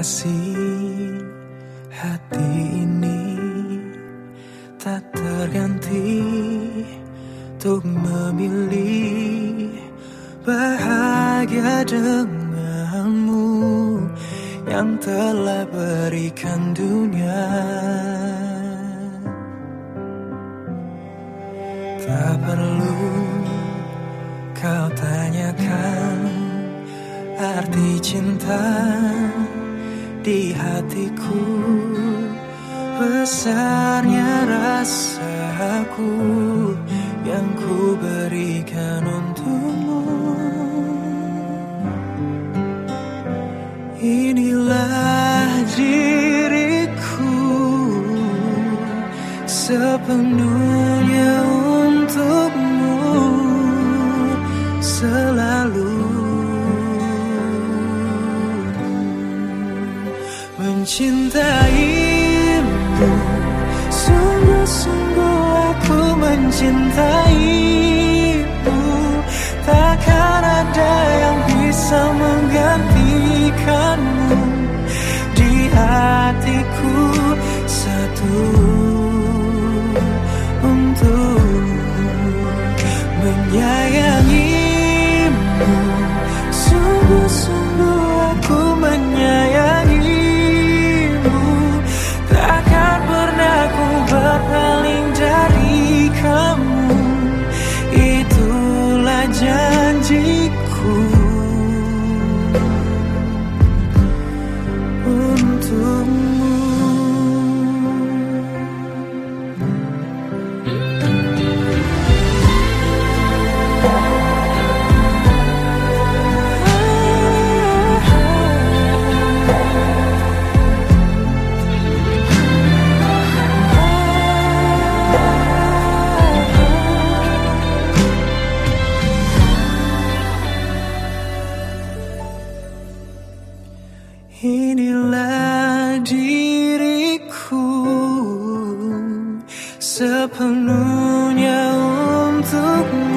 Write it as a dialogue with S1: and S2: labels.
S1: kasih. Hati ini tak terganti untuk memilih bahagia denganmu yang telah berikan dunia. Tak perlu kau tanyakan arti cinta di hatiku. Besarnya rasaku yang ku berikan untukmu. Inilah diriku sepenuhnya untukmu. Selalu mencintaimu. Sungguh-sungguh aku mencintaimu. Takkan ada yang bisa menggantikanmu. Di hatiku satu untuk menyayangimu. Sungguh-sungguh diriku sepenuhnya untukmu